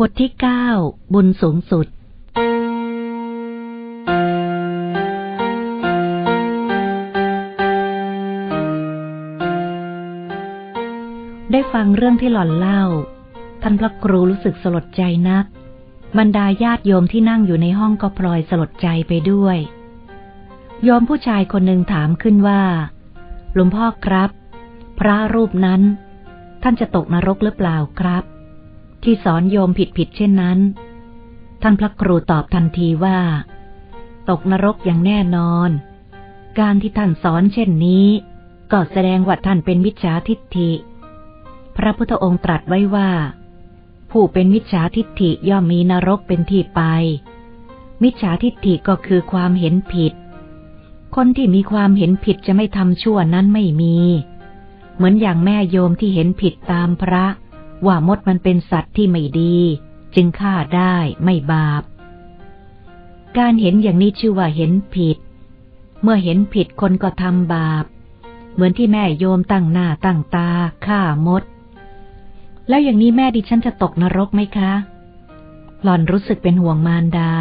บทที่เก้าบุญสูงสุด ได้ฟังเรื่องที่หล่อนเล่า ท่านพระครูรู้สึกสลดใจนัก บรรดาญาติโยมที่นั่งอยู่ในห้องก็พลอยสลดใจไปด้วย โยมผู้ชายคนหนึ่งถามขึ้นว่า หลวงพ่อครับ พระรูปนั้น ท่านจะตกนรกหรือเปล่าครับ ที่สอนโยมผิดผิดเช่นนั้น ท่านพระครูตอบทันทีว่า ตกนรกอย่างแน่นอน การที่ท่านสอนเช่นนี้ก็แสดงว่าท่านเป็นมิจฉาทิฏฐิ พระพุทธองค์ตรัสไว้ว่า ผู้เป็นมิจฉาทิฏฐิย่อมมีนรกเป็นที่ไป มิจฉาทิฏฐิก็คือความเห็นผิด คนที่มีความเห็นผิดจะไม่ทำชั่วนั้นไม่มี เหมือนอย่างแม่โยมที่เห็นผิดตามพระ ว่ามดมันเป็นสัตว์ที่ไม่ดี จึงฆ่าได้ไม่บาป การเห็นอย่างนี้ชื่อว่าเห็นผิด เมื่อเห็นผิดคนก็ทำบาป เหมือนที่แม่โยมตั้งหน้าตั้งตาฆ่ามด แล้วอย่างนี้แม่ดิฉันจะตกนรกไหมคะ หล่อนรู้สึกเป็นห่วงมารดา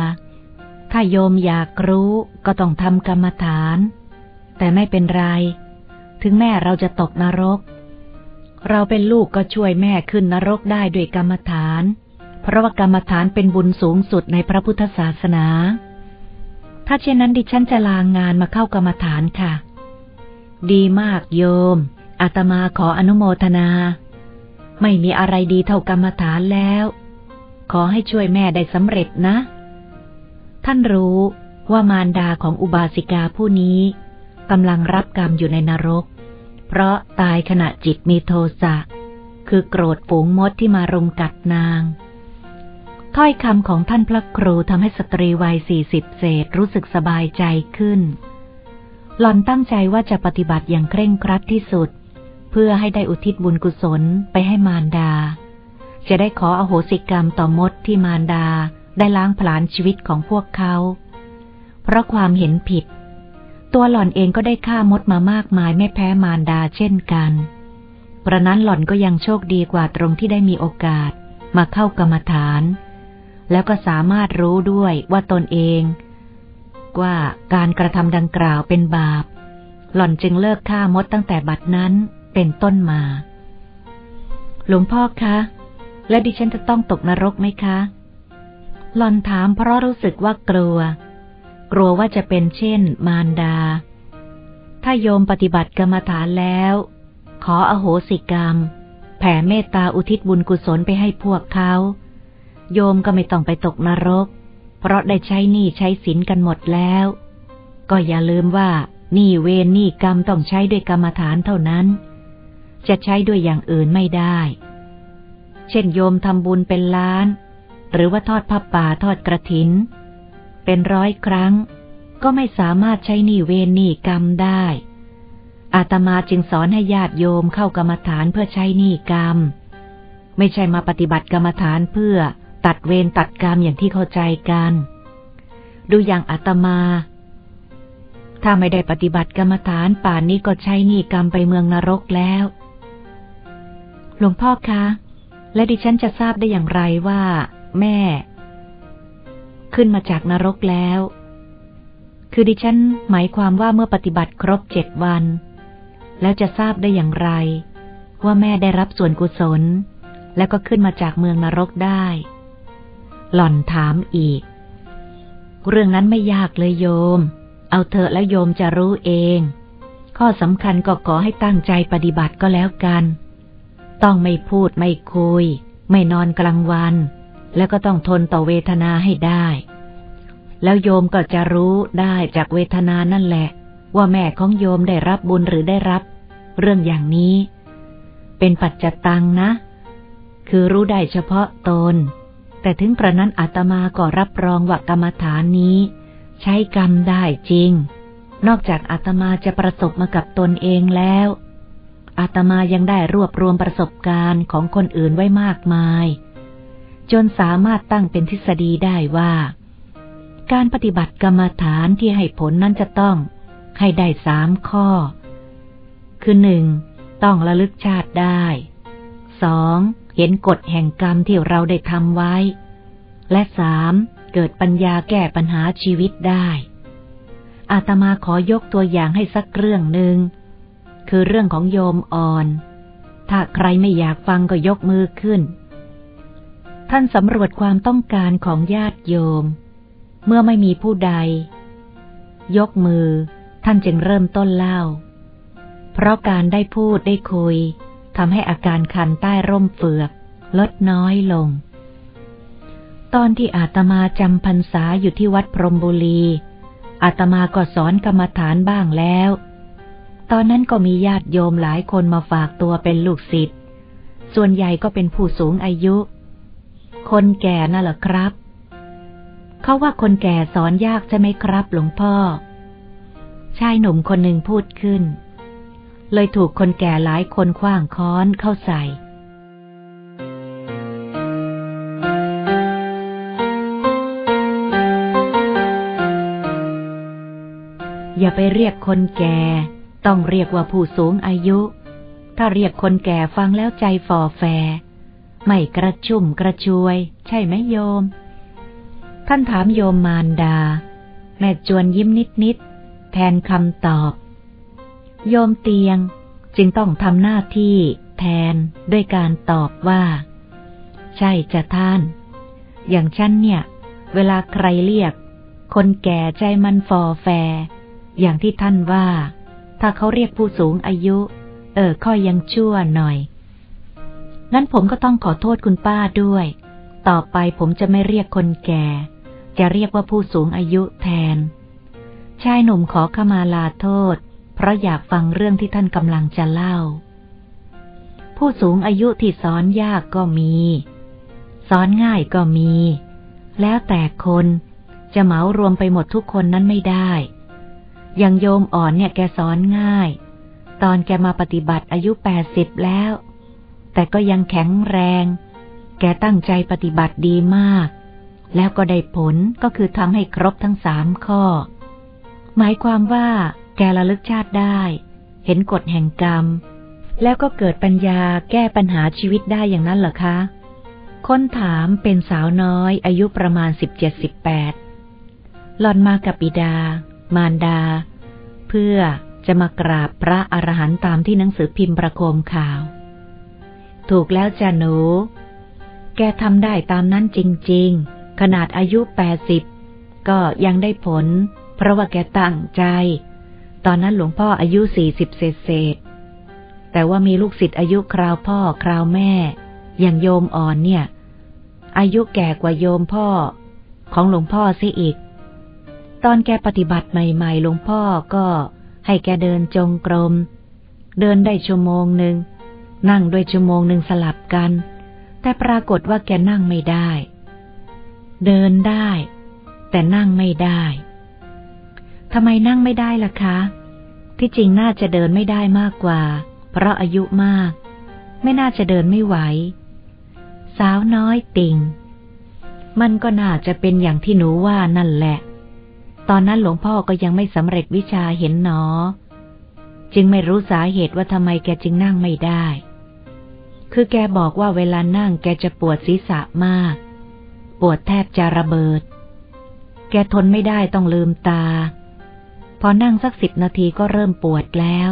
ถ้าโยมอยากรู้ก็ต้องทำกรรมฐาน แต่ไม่เป็นไร ถึงแม่เราจะตกนรก เราเป็นลูกก็ช่วยแม่ขึ้นนรกได้ด้วยกรรมฐาน เพราะว่ากรรมฐานเป็นบุญสูงสุดในพระพุทธศาสนา ถ้าเช่นนั้นดิฉันจะลางงานมาเข้ากรรมฐานค่ะ ดีมากโยม อาตมาขออนุโมทนา ไม่มีอะไรดีเท่ากรรมฐานแล้ว ขอให้ช่วยแม่ได้สำเร็จนะ ท่านรู้ว่ามารดาของอุบาสิกาผู้นี้กำลังรับกรรมอยู่ในนรก เพราะตายขณะจิตมีโทสะ คือโกรธฝูงมดที่มารุมกัดนาง ถ้อยคำของท่านพระครูทำให้สตรีวัยสี่สิบเศษรู้สึกสบายใจขึ้น หล่อนตั้งใจว่าจะปฏิบัติอย่างเคร่งครัดที่สุด เพื่อให้ได้อุทิศบุญกุศลไปให้มารดา จะได้ขออโหสิกรรมต่อมดที่มารดาได้ล้างผลาญชีวิตของพวกเขา เพราะความเห็นผิด ตัวหล่อนเองก็ได้ฆ่ามดมามากมายไม่แพ้มารดาเช่นกันประนั้นหล่อนก็ยังโชคดีกว่าตรงที่ได้มีโอกาสมาเข้ากรรมฐาน แล้วก็สามารถรู้ด้วยว่าตนเอง ว่าการกระทำดังกล่าวเป็นบาป หล่อนจึงเลิกฆ่ามดตั้งแต่บัดนั้นเป็นต้นมา หลวงพ่อคะ และดิฉันจะต้องตกนรกไหมคะ หล่อนถามเพราะรู้สึกว่ากลัว กลัวว่าจะเป็นเช่น มารดา ถ้าโยมปฏิบัติกรรมฐานแล้ว ขออโหสิกรรม แผ่เมตตาอุทิศบุญกุศลไปให้พวกเขา โยมก็ไม่ต้องไปตกนรก เพราะได้ใช้หนี้ใช้สินกันหมดแล้ว ก็อย่าลืมว่าหนี้เวรหนี้กรรมต้องใช้ด้วยกรรมฐานเท่านั้น จะใช้ด้วยอย่างอื่นไม่ได้ เช่นโยมทำบุญเป็นล้าน หรือว่าทอดผ้าป่าทอดกระถิน เป็นร้อยครั้ง ก็ไม่สามารถใช้หนี้เวรหนี้กรรมได้ อาตมาจึงสอนให้ญาติโยมเข้ากรรมฐานเพื่อใช้หนี้กรรม ไม่ใช่มาปฏิบัติกรรมฐานเพื่อตัดเวรตัดกรรมอย่างที่เข้าใจกัน ดูอย่างอาตมา ถ้าไม่ได้ปฏิบัติกรรมฐานป่านนี้ก็ใช้หนี้กรรมไปเมืองนรกแล้ว หลวงพ่อคะ และดิฉันจะทราบได้อย่างไรว่า แม่ ขึ้นมาจากนรกแล้ว คือดิฉันหมายความว่าเมื่อปฏิบัติครบเจ็ดวัน แล้วจะทราบได้อย่างไร ว่าแม่ได้รับส่วนกุศล แล้วก็ขึ้นมาจากเมืองนรกได้ หล่อนถามอีก เรื่องนั้นไม่ยากเลยโยม เอาเถอะแล้วโยมจะรู้เอง ข้อสำคัญก็ขอให้ตั้งใจปฏิบัติก็แล้วกัน ต้องไม่พูดไม่คุย ไม่นอนกลางวัน แล้วก็ต้องทนต่อเวทนาให้ได้ แล้วโยมก็จะรู้ได้จากเวทนานั่นแหละ ว่าแม่ของโยมได้รับบุญหรือได้รับ เรื่องอย่างนี้ เป็นปัจจตังนะ คือรู้ได้เฉพาะตน แต่ถึงกระนั้นอาตมาก็รับรองว่ากรรมฐานนี้ ใช้กรรมได้จริง นอกจากอาตมาจะประสบมากับตนเองแล้วอาตมายังได้รวบรวมประสบการณ์ของคนอื่นไว้มากมาย จนสามารถตั้งเป็นทฤษฎีได้ว่า การปฏิบัติกรรมฐานที่ให้ผลนั้นจะต้องให้ได้สามข้อ คือหนึ่งต้องระลึกชาติได้สองเห็นกฎแห่งกรรมที่เราได้ทำไว้ และสามเกิดปัญญาแก้ปัญหาชีวิตได้ อาตมาขอยกตัวอย่างให้สักเรื่องหนึ่ง คือเรื่องของโยมอ่อน ถ้าใครไม่อยากฟังก็ยกมือขึ้น ท่านสำรวจความต้องการของญาติโยม เมื่อไม่มีผู้ใด ยกมือ ท่านจึงเริ่มต้นเล่า เพราะการได้พูดได้คุยทำให้อาการคันใต้ร่มเฟือก ลดน้อยลง ตอนที่อาตมาจำพรรษาอยู่ที่วัดพรมบุรี อาตมาก็สอนกรรมฐานบ้างแล้ว ตอนนั้นก็มีญาติโยมหลายคนมาฝากตัวเป็นลูกศิษย์ส่วนใหญ่ก็เป็นผู้สูงอายุ คนแก่น่ะเหรอครับ เขาว่าคนแก่สอนยากใช่ไหมครับ หลวงพ่อ ชายหนุ่มคนหนึ่งพูดขึ้น เลยถูกคนแก่หลายคนคว้างค้อนเข้าใส่อย่าไปเรียกคนแก่ ต้องเรียกว่าผู้สูงอายุ ถ้าเรียกคนแก่ฟังแล้วใจฝ่อแฟ ไม่กระชุ่มกระชวย ใช่ไหมโยม ท่านถามโยมมารดา แม่จวนยิ้มนิดนิดแทนคำตอบ โยมเตียงจึงต้องทำหน้าที่แทนด้วยการตอบว่า ใช่จะท่าน อย่างฉันเนี่ย เวลาใครเรียก คนแก่ใจมันฟอแฟ อย่างที่ท่านว่า ถ้าเขาเรียกผู้สูงอายุ เออค่อยยังชั่วหน่อย งั้นผมก็ต้องขอโทษคุณป้าด้วย ต่อไปผมจะไม่เรียกคนแก่ จะเรียกว่าผู้สูงอายุแทน ชายหนุ่มขอขมาลาโทษ เพราะอยากฟังเรื่องที่ท่านกำลังจะเล่า ผู้สูงอายุที่สอนยากก็มี สอนง่ายก็มี แล้วแต่คนจะเหมารวมไปหมดทุกคนนั้นไม่ได้ อย่างโยมอ่อนเนี่ยแกสอนง่าย ตอนแกมาปฏิบัติอายุแปดสิบแล้ว แต่ก็ยังแข็งแรง แกตั้งใจปฏิบัติดีมาก แล้วก็ได้ผลก็คือทำให้ครบทั้งสามข้อ หมายความว่า แกระลึกชาติได้ เห็นกฎแห่งกรรม แล้วก็เกิดปัญญาแก้ปัญหาชีวิตได้อย่างนั้นเหรอคะคนถามเป็นสาวน้อยอายุประมาณสิบเจ็ดสิบแปดหลอนมากับบิดา มารดา เพื่อจะมากราบพระอรหันต์ตามที่หนังสือพิมพ์ประโคมข่าว ถูกแล้วจ้ะหนู แกทำได้ตามนั้นจริง ๆ ขนาดอายุแปดสิบก็ยังได้ผล เพราะว่าแกตั้งใจ ตอนนั้นหลวงพ่ออายุสี่สิบเศษเศษแต่ว่ามีลูกศิษย์อายุคราวพ่อคราวแม่ อย่างโยมอ่อนเนี่ย อายุแก่กว่าโยมพ่อ ของหลวงพ่อซิอีก ตอนแกปฏิบัติใหม่ ๆ หลวงพ่อก็ให้แกเดินจงกรม เดินได้ชั่วโมงหนึ่ง นั่งด้วยชั่วโมงหนึ่งสลับกัน แต่ปรากฏว่าแกนั่งไม่ได้ เดินได้ แต่นั่งไม่ได้ทำไมนั่งไม่ได้ล่ะคะ ที่จริงน่าจะเดินไม่ได้มากกว่า เพราะอายุมาก ไม่น่าจะเดินไม่ไหว สาวน้อยติง มันก็น่าจะเป็นอย่างที่หนูว่านั่นแหละ ตอนนั้นหลวงพ่อก็ยังไม่สำเร็จวิชาเห็นหนอ จึงไม่รู้สาเหตุว่าทำไมแกจึงนั่งไม่ได้ คือแกบอกว่าเวลานั่งแกจะปวดศีรษะมาก ปวดแทบจะระเบิด แกทนไม่ได้ต้องลืมตา พอนั่งสักสิบนาทีก็เริ่มปวดแล้ว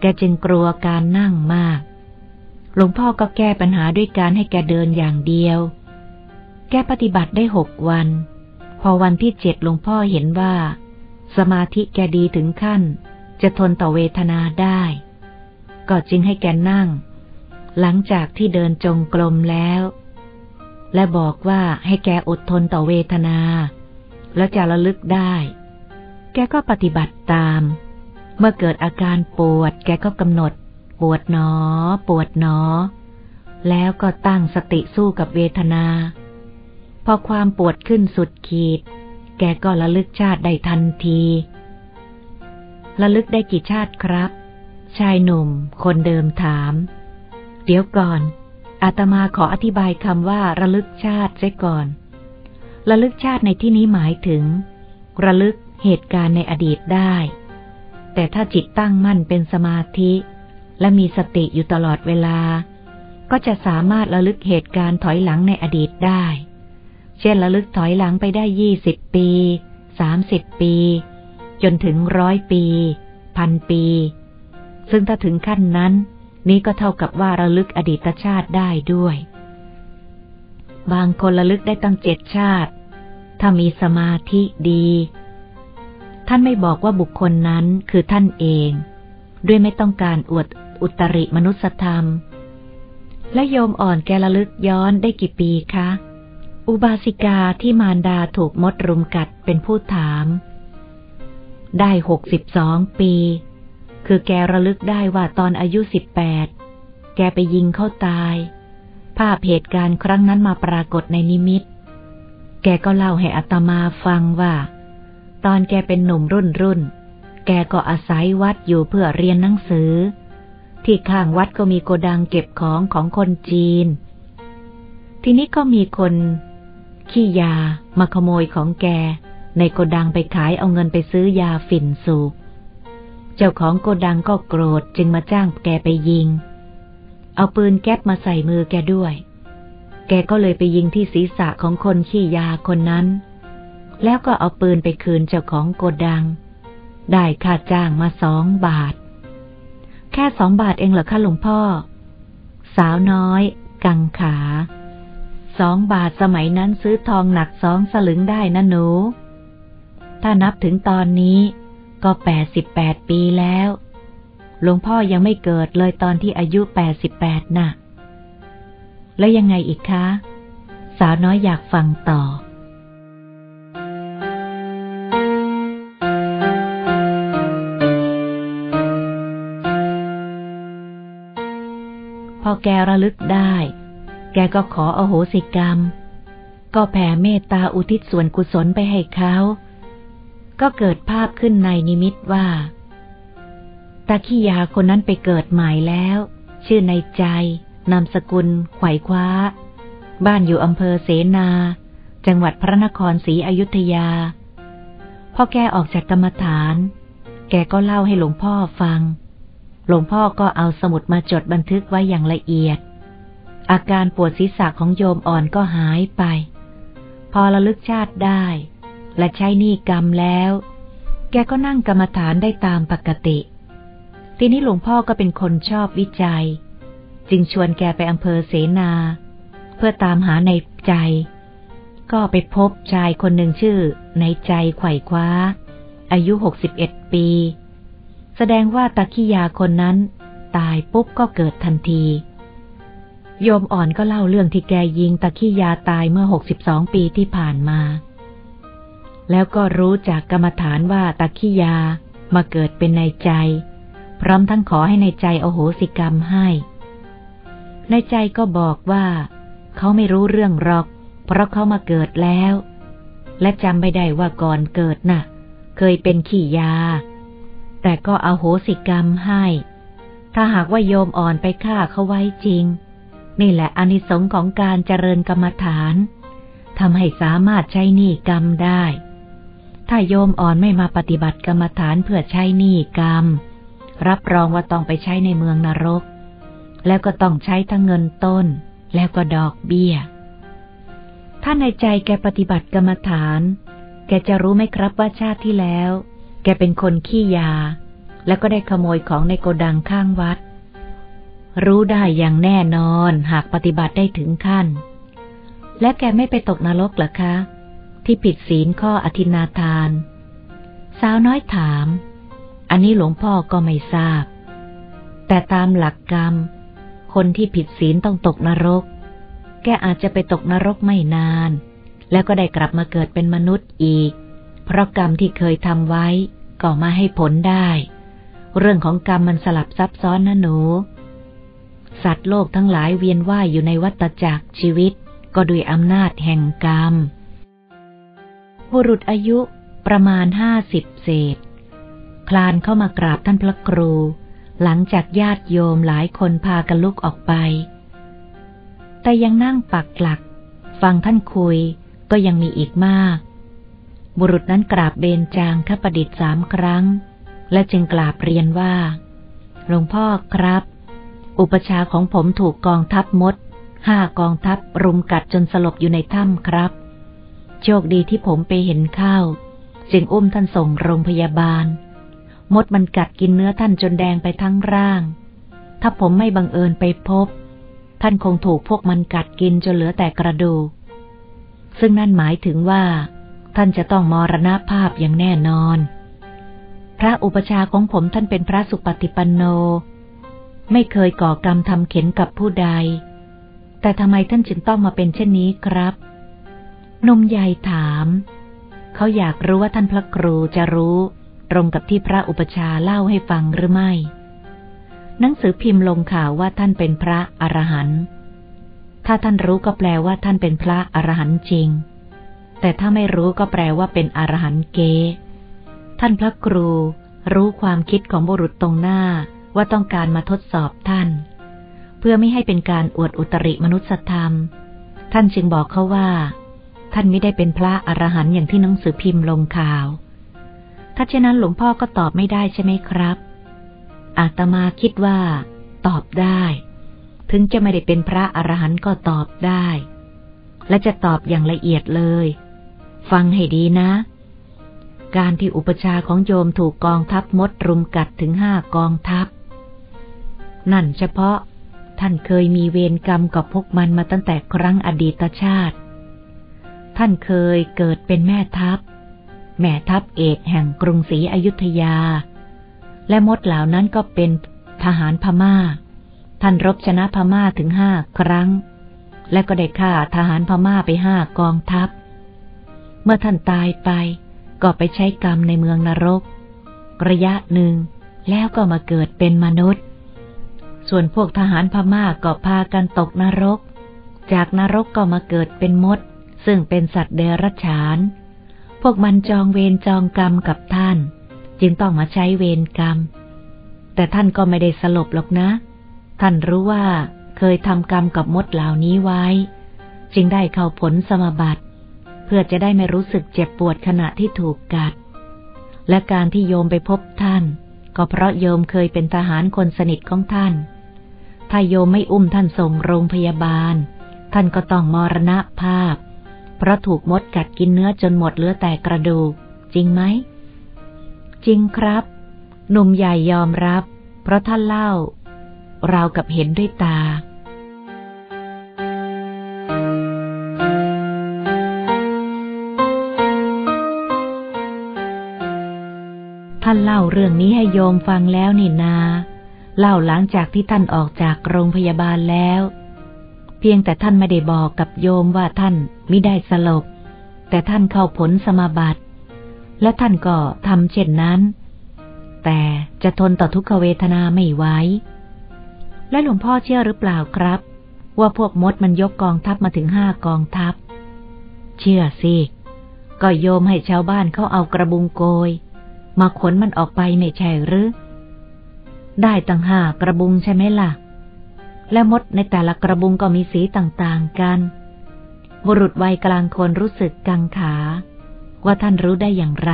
แกจึงกลัวการนั่งมาก หลวงพ่อก็แก้ปัญหาด้วยการให้แกเดินอย่างเดียว แกปฏิบัติได้หกวัน พอวันที่เจ็ดหลวงพ่อเห็นว่า สมาธิแกดีถึงขั้น จะทนต่อเวทนาได้ ก็จึงให้แกนั่ง หลังจากที่เดินจงกรมแล้ว และบอกว่าให้แกอดทนต่อเวทนา แล้วจะระลึกได้ แกก็ปฏิบัติตาม เมื่อเกิดอาการปวด แกก็กำหนด ปวดหนอ ปวดหนอ แล้วก็ตั้งสติสู้กับเวทนา พอความปวดขึ้นสุดขีด แกก็ระลึกชาติได้ทันทีระลึกได้กี่ชาติครับ ชายหนุ่ม คนเดิมถาม เดี๋ยวก่อน อาตมาขออธิบายคำว่า ระลึกชาติเสียก่อน ระลึกชาติในที่นี้หมายถึง ระลึกเหตุการณ์ในอดีตได้ แต่ถ้าจิตตั้งมั่นเป็นสมาธิ และมีสติอยู่ตลอดเวลา ก็ก็จะสามารถระลึกเหตุการณ์ถอยหลังในอดีตได้ เช่นระลึกถอยหลังไปได้ยี่สิบปีสามสิบปี จนถึงร้อยปี พันปี ซึ่งถ้าถึงขั้นนั้น นี้ก็เท่ากับว่าระลึกอดีตชาติได้ด้วย บางคนระลึกได้ตั้งเจ็ดชาติ ถ้ามีสมาธิดี ท่านไม่บอกว่าบุคคลนั้นคือท่านเอง ด้วยไม่ต้องการอวดอุตริมนุสธรรม และโยมอ่อนแกระลึกย้อนได้กี่ปีคะ อุบาสิกาที่มารดาถูกมดรุมกัดเป็นผู้ถาม ได้หกสิบสองปี คือแกระลึกได้ว่าตอนอายุสิบแปดแกไปยิงเขาตาย ภาพเหตุการณ์ครั้งนั้นมาปรากฏในนิมิต แกก็เล่าให้อัตมาฟังว่า ตอนแกเป็นหนุ่มรุ่นรุ่น แกก็อาศัยวัดอยู่เพื่อเรียนหนังสือ ที่ข้างวัดก็มีโกดังเก็บของของคนจีน ทีนี้ก็มีคนขี้ยามาขโมยของแก ในโกดังไปขายเอาเงินไปซื้อยาฝิ่นสูบ เจ้าของโกดังก็โกรธจึงมาจ้างแกไปยิง เอาปืนแก๊ปมาใส่มือแกด้วย แกก็เลยไปยิงที่ศีรษะของคนขี้ยาคนนั้น แล้วก็เอาปืนไปคืนเจ้าของโกดัง ได้ค่าจ้างมาสองบาท แค่สองบาทเองเหรอคะหลวงพ่อ สาวน้อย กังขาสองบาทสมัยนั้นซื้อทองหนักสองสลึงได้นะหนู ถ้านับถึงตอนนี้ ก็แปดสิบแปดปีแล้ว หลวงพ่อยังไม่เกิดเลยตอนที่อายุแปดสิบแปดน่ะ แล้วยังไงอีกคะ สาวน้อยอยากฟังต่อพอแกระลึกได้ แกก็ขออโหสิกรรม ก็แผ่เมตตาอุทิศส่วนกุศลไปให้เขา ก็เกิดภาพขึ้นในนิมิตว่าตาขี้ยาคนนั้นไปเกิดใหม่แล้ว ชื่อในใจ นามสกุล ไขว่คว้า บ้านอยู่อำเภอเสนา จังหวัดพระนครศรีอยุธยาพอแกออกจากกรรมฐาน แกก็เล่าให้หลวงพ่อฟัง หลวงพ่อก็เอาสมุดมาจดบันทึกไว้อย่างละเอียด อาการปวดศีรษะของโยมอ่อนก็หายไป พอระลึกชาติได้ และใช้หนี่กรรมแล้ว แกก็นั่งกรรมฐานได้ตามปกติ ทีนี้หลวงพ่อก็เป็นคนชอบวิจัย จึงชวนแกไปอำเภอเสนา เพื่อตามหาในใจ ก็ไปพบชายคนหนึ่งชื่อ ในใจไขว่คว้า อายุหกสิบเอ็ดปี แสดงว่าตะขี้ยาคนนั้น ตายปุ๊บก็เกิดทันทีโยมอ่อนก็เล่าเรื่องที่แกยิงตะขี้ยาตายเมื่อหกสิบสองปีที่ผ่านมา แล้วก็รู้จากกรรมฐานว่าตะขี้ยามาเกิดเป็นในใจ พร้อมทั้งขอให้ในใจโอโหสิกรรมให้ ในใจก็บอกว่า เขาไม่รู้เรื่องหรอก เพราะเขามาเกิดแล้ว และจำไม่ได้ว่าก่อนเกิดนะ่ะ เคยเป็นขี้ยา แต่ก็เอาโหสิกรรมให้ ถ้าหากว่าโยมอ่อนไปฆ่าเขาไว้จริง นี่แหละอนิสงค์ของการเจริญกรรมฐานทำให้สามารถใช้หนี้กรรมได้ ถ้าโยมอ่อนไม่มาปฏิบัติกรรมฐานเพื่อใช้หนี้กรรม รับรองว่าต้องไปใช้ในเมืองนรก แล้วก็ต้องใช้ทั้งเงินต้น แล้วก็ดอกเบี้ย ถ้าในใจแกปฏิบัติกรรมฐาน แกจะรู้ไหมครับว่าชาติที่แล้ว แกเป็นคนขี้ยา แล้วก็ได้ขโมยของในโกดังข้างวัด รู้ได้อย่างแน่นอนหากปฏิบัติได้ถึงขั้น และแกไม่ไปตกนรกหรอคะ ที่ผิดศีลข้ออธินาทาน สาวน้อยถาม อันนี้หลวงพ่อก็ไม่ทราบ แต่ตามหลักกรรม คนที่ผิดศีลต้องตกนรก แกอาจจะไปตกนรกไม่นาน แล้วก็ได้กลับมาเกิดเป็นมนุษย์อีก เพราะกรรมที่เคยทำไว้ก็มาให้ผลได้ เรื่องของกรรมมันสลับซับซ้อนนะหนู สัตว์โลกทั้งหลายเวียนว่ายอยู่ในวัฏจักรชีวิตก็ด้วยอำนาจแห่งกรรม บุรุษอายุประมาณห้าสิบเศษ คลานเข้ามากราบท่านพระครู หลังจากญาติโยมหลายคนพากันลุกออกไป แต่ยังนั่งปักหลัก ฟังท่านคุยก็ยังมีอีกมาก บุรุษนั้นกราบเบญจางคประดิษฐ์สามครั้ง และจึงกราบเรียนว่า หลวงพ่อครับ อุปชาของผมถูกกองทัพมดห้ากองทัพรุมกัดจนสลบอยู่ในถ้ำครับ โชคดีที่ผมไปเห็นข้าวจึงอุ้มท่านส่งโรงพยาบาล มดมันกัดกินเนื้อท่านจนแดงไปทั้งร่าง ถ้าผมไม่บังเอิญไปพบ ท่านคงถูกพวกมันกัดกินจนเหลือแต่กระดูก ซึ่งนั่นหมายถึงว่า ท่านจะต้องมรณภาพอย่างแน่นอน พระอุปชาของผมท่านเป็นพระสุปฏิปันโน ไม่เคยก่อกรรมทำเข็นกับผู้ใด แต่ทำไมท่านจึงต้องมาเป็นเช่นนี้ครับ นมใหญ่ถาม เขาอยากรู้ว่าท่านพระครูจะรู้ตรงกับที่พระอุปชาเล่าให้ฟังหรือไม่ หนังสือพิมพ์ลงข่าวว่าท่านเป็นพระอรหันต์ถ้าท่านรู้ก็แปลว่าท่านเป็นพระอรหันต์จริง แต่ถ้าไม่รู้ก็แปลว่าเป็นอรหันต์เก ท่านพระครูรู้ความคิดของบุรุษตรงหน้าว่าต้องการมาทดสอบท่าน เพื่อไม่ให้เป็นการอวดอุตริมนุษยธรรม ท่านจึงบอกเขาว่า ท่านไม่ได้เป็นพระอรหันต์อย่างที่หนังสือพิมพ์ลงข่าว ถ้าเช่นนั้นหลวงพ่อก็ตอบไม่ได้ใช่ไหมครับ อาตมาคิดว่า ตอบได้ ถึงจะไม่ได้เป็นพระอรหันต์ก็ตอบได้ และจะตอบอย่างละเอียดเลย ฟังให้ดีนะ การที่อุปชาของโยมถูกกองทัพมดรุมกัดถึงห้ากองทัพ นั่นเฉพาะท่านเคยมีเวรกรรมกับพวกมันมาตั้งแต่ครั้งอดีตชาติ ท่านเคยเกิดเป็นแม่ทัพ แม่ทัพเอกแห่งกรุงศรีอยุธยา และมดเหล่านั้นก็เป็นทหารพมา่า ท่านรบชนะพม่าถึงห้าครั้ง และก็ได้ฆ่าทหารพม่าไปห้ากองทัพ เมื่อท่านตายไป ก็ไปใช้กรรมในเมืองนรก ระยะหนึ่งแล้วก็มาเกิดเป็นมนุษย์ ส่วนพวกทหารพม่าก็พากันตกนรก จากนรกก็มาเกิดเป็นมด ซึ่งเป็นสัตว์เดรัจฉาน พวกมันจองเวรจองกรรมกับท่าน จึงต้องมาใช้เวรกรรม แต่ท่านก็ไม่ได้สลบหรอกนะ ท่านรู้ว่าเคยทำกรรมกับมดเหล่านี้ไว้ จึงได้เข้าผลสมบัติ เพื่อจะได้ไม่รู้สึกเจ็บปวดขณะที่ถูกกัด และการที่โยมไปพบท่าน ก็เพราะโยมเคยเป็นทหารคนสนิทของท่าน ถ้าโยมไม่อุ้มท่านส่งโรงพยาบาล ท่านก็ต้องมรณภาพ เพราะถูกมดกัดกินเนื้อจนหมดเหลือแต่กระดูก จริงไหม จริงครับ หนุ่มใหญ่ยอมรับ เพราะท่านเล่า เรากับเห็นด้วยตาท่านเล่าเรื่องนี้ให้โยมฟังแล้วนี่นา เล่าหลังจากที่ท่านออกจากโรงพยาบาลแล้ว พียงแต่ท่านไม่ได้บอกกับโยมว่าท่านมิได้สลบ แต่ท่านเข้าผลสมาบัติ และท่านก็ทำเช่นนั้น แต่จะทนต่อทุกขเวทนาไม่ไหวและหลวงพ่อเชื่อหรือเปล่าครับ ว่าพวกมดมันยกกองทัพมาถึงห้ากองทัพ เชื่อสิ ก็โยมให้ชาวบ้านเขาเอากระบุงโกย มาขนมันออกไปไม่ใช่หรือ ได้ตั้งห้ากระบุงใช่ไหมล่ะ และมดในแต่ละกระบุงก็มีสีต่างๆกัน บุรุษวัยกลางคนรู้สึกกังขา ว่าท่านรู้ได้อย่างไร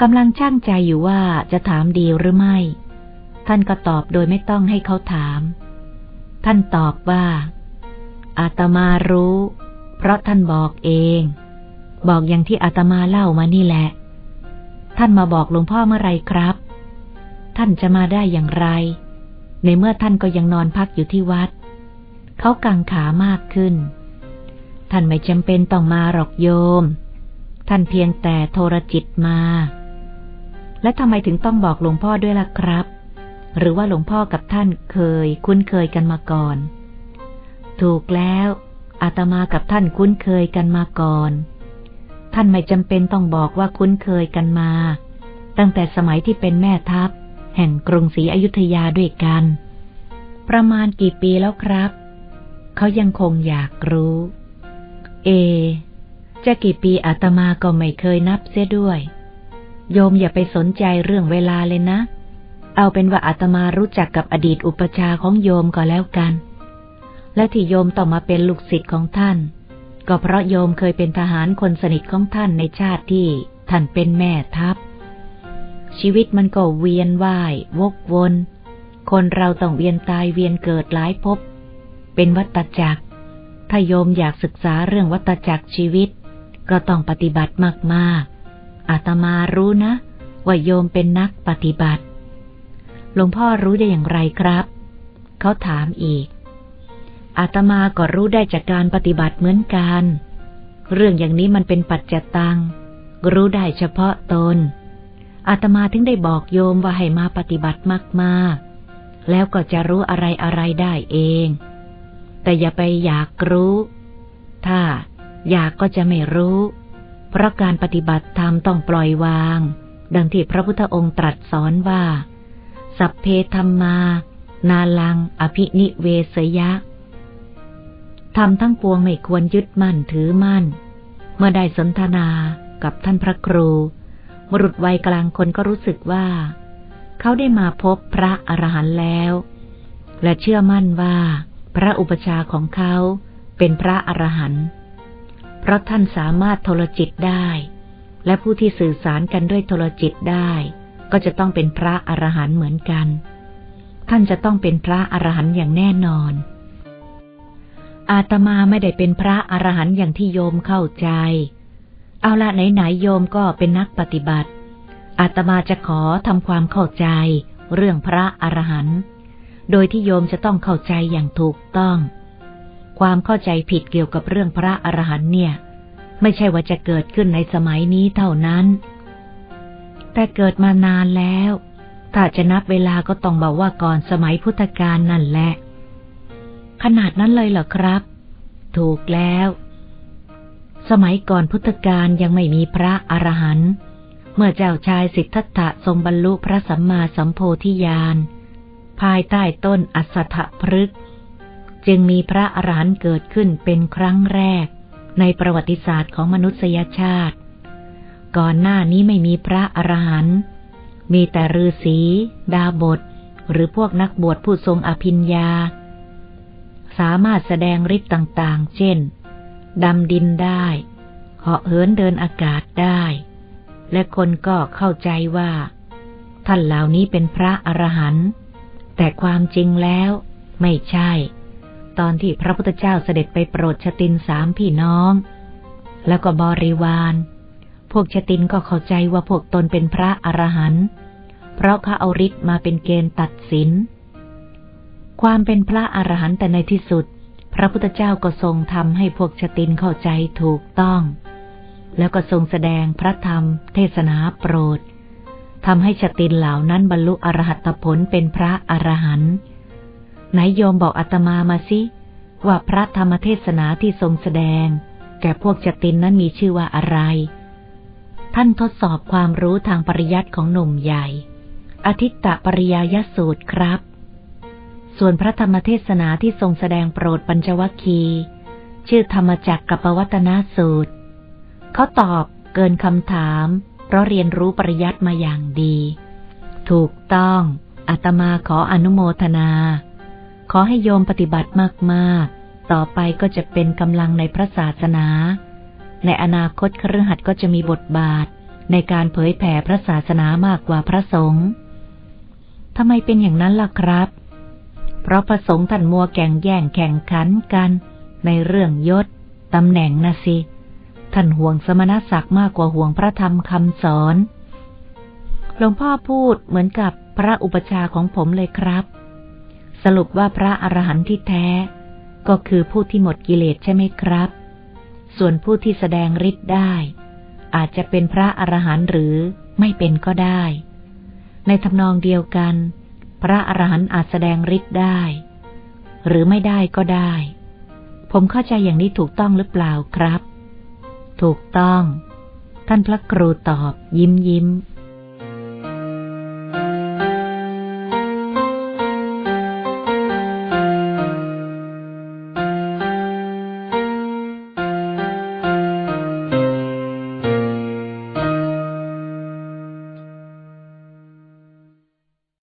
กำลังช่างใจอยู่ว่าจะถามดีหรือไม่ ท่านก็ตอบโดยไม่ต้องให้เขาถาม ท่านตอบว่า อาตมารู้ เพราะท่านบอกเอง บอกอย่างที่อาตมาเล่ามานี่แหละ ท่านมาบอกหลวงพ่อเมื่อไรครับ ท่านจะมาได้อย่างไร ในเมื่อท่านก็ยังนอนพักอยู่ที่วัด เขากังขามากขึ้น ท่านไม่จำเป็นต้องมาหรอกโยม ท่านเพียงแต่โทรจิตมา และทำไมถึงต้องบอกหลวงพ่อด้วยล่ะครับ หรือว่าหลวงพ่อกับท่านเคยคุ้นเคยกันมาก่อน ถูกแล้วอาตมากับท่านคุ้นเคยกันมาก่อน ท่านไม่จำเป็นต้องบอกว่าคุ้นเคยกันมา ตั้งแต่สมัยที่เป็นแม่ทัพ แห่งกรุงศรีอยุธยาด้วยกัน ประมาณกี่ปีแล้วครับ เขายังคงอยากรู้ เอ จะกี่ปีอาตมาก็ไม่เคยนับเสียด้วย โยมอย่าไปสนใจเรื่องเวลาเลยนะ เอาเป็นว่าอาตมารู้จักกับอดีตอุปชาของโยมก็แล้วกัน และที่โยมต้อมาเป็นลูกศิษย์ของท่าน ก็เพราะโยมเคยเป็นทหารคนสนิทของท่านในชาติที่ท่านเป็นแม่ทัพ ชีวิตมันก็เวียนว่าย วกวน คนเราต้องเวียนตายเวียนเกิดหลายภพเป็นวัตจักร ถ้าโยมอยากศึกษาเรื่องวัตจักรชีวิต ก็ต้องปฏิบัติมากๆ อาตมารู้นะ ว่าโยมเป็นนักปฏิบัติ หลวงพ่อรู้ได้อย่างไรครับ เขาถามอีก อาตมาก็รู้ได้จากการปฏิบัติเหมือนกัน เรื่องอย่างนี้มันเป็นปัจจตัง รู้ได้เฉพาะตน อาตมาถึงได้บอกโยมว่าให้มาปฏิบัติมากๆ แล้วก็จะรู้อะไรอะไรได้เอง แต่อย่าไปอยากรู้ ถ้าอยากก็จะไม่รู้ เพราะการปฏิบัติธรรมต้องปล่อยวาง ดังที่พระพุทธองค์ตรัสสอนว่า สัพเพธรรมา นาลัง อภินิเวสยะทำทั้งปวงไม่ควรยึดมั่นถือมั่น เมื่อได้สนทนากับท่านพระครู มรุษวัยกลางคนก็รู้สึกว่า เขาได้มาพบพระอรหันต์แล้ว และเชื่อมั่นว่า พระอุปชาของเขาเป็นพระอรหันต์เพราะท่านสามารถโทรจิตได้ และผู้ที่สื่อสารกันด้วยโทรจิตได้ ก็จะต้องเป็นพระอรหันต์เหมือนกัน ท่านจะต้องเป็นพระอรหันต์อย่างแน่นอน อาตมาไม่ได้เป็นพระอรหันต์อย่างที่โยมเข้าใจ เอาละไหนๆโยมก็เป็นนักปฏิบัติ อาตมาจะขอทำความเข้าใจ เรื่องพระอรหันต์ โดยที่โยมจะต้องเข้าใจอย่างถูกต้อง ความเข้าใจผิดเกี่ยวกับเรื่องพระอรหันต์เนี่ย ไม่ใช่ว่าจะเกิดขึ้นในสมัยนี้เท่านั้น แต่เกิดมานานแล้ว ถ้าจะนับเวลาก็ต้องบอกว่าก่อนสมัยพุทธกาลนั่นแหละ ขนาดนั้นเลยเหรอครับ ถูกแล้ว สมัยก่อนพุทธกาลยังไม่มีพระอรหันต์ เมื่อเจ้าชายสิทธัตถะทรงบรรลุพระสัมมาสัมโพธิญาณ ภายใต้ต้นอัสถพฤกษ์จึงมีพระอรหันต์เกิดขึ้นเป็นครั้งแรก ในประวัติศาสตร์ของมนุษยชาติ ก่อนหน้านี้ไม่มีพระอรหันต์ มีแต่ฤาษี ดาบท หรือพวกนักบวชผู้ทรงอภิญญา สามารถแสดงฤทธิ์ต่างๆ เช่น ดำดินได้เหาะเหินเดินอากาศได้ และคนก็เข้าใจว่า ท่านเหล่านี้เป็นพระอรหันต์แต่ความจริงแล้วไม่ใช่ ตอนที่พระพุทธเจ้าเสด็จไปโปรดชตินสามพี่น้อง แล้วก็บริวาร พวกชตินก็เข้าใจว่าพวกตนเป็นพระอรหันต์เพราะเขาเอาฤทธิ์มาเป็นเกณฑ์ตัดสิน ความเป็นพระอรหันต์แต่ในที่สุด พระพุทธเจ้าก็ทรงทำให้พวกชตินเข้าใจถูกต้อง แล้วก็ทรงแสดงพระธรรม เทศนาโปรดทำให้ชตินเหล่านั้นบรรลุอรหัตผลเป็นพระอรหันต์ไหนโยมบอกอาตมามาสิ ว่าพระธรรมเทศนาที่ทรงแสดง แก่พวกจตินนั้นมีชื่อว่าอะไร ท่านทดสอบความรู้ทางปริยัติของหนุ่มใหญ่ อธิตตปริยายสูตรครับ ส่วนพระธรรมเทศนาที่ทรงแสดงโปรดปัญจวัคคี ชื่อธรรมจักรกับปวัตนาสูตร เขาตอบเกินคำถาม เพราะเรียนรู้ปริยัติมาอย่างดี ถูกต้องอาตมาขออนุโมทนา ขอให้โยมปฏิบัติมากๆ ต่อไปก็จะเป็นกำลังในพระศาสนา ในอนาคตครือขัดก็จะมีบทบาท ในการเผยแผ่พระศาสนามากกว่าพระสงฆ์ทำไมเป็นอย่างนั้นล่ะครับ เพราะพระสงฆ์ท่านมัวแก่งแย่งแข่งขันกัน ในเรื่องยศตำแหน่งนะสิ ท่านห่วงสมณศักดิ์มากกว่าห่วงพระธรรมคำสอน หลวงพ่อพูดเหมือนกับพระอุปชาของผมเลยครับ สรุปว่าพระอรหันต์ที่แท้ ก็คือผู้ที่หมดกิเลสใช่ไหมครับ ส่วนผู้ที่แสดงฤทธิ์ได้ อาจจะเป็นพระอรหันต์หรือไม่เป็นก็ได้ ในทำนองเดียวกัน ระอรหันต์อาจแสดงฤทธิ์ได้ หรือไม่ได้ก็ได้ ผมเข้าใจอย่างนี้ถูกต้องหรือเปล่าครับ ถูกต้อง ท่านพระครูตอบยิ้มยิ้ม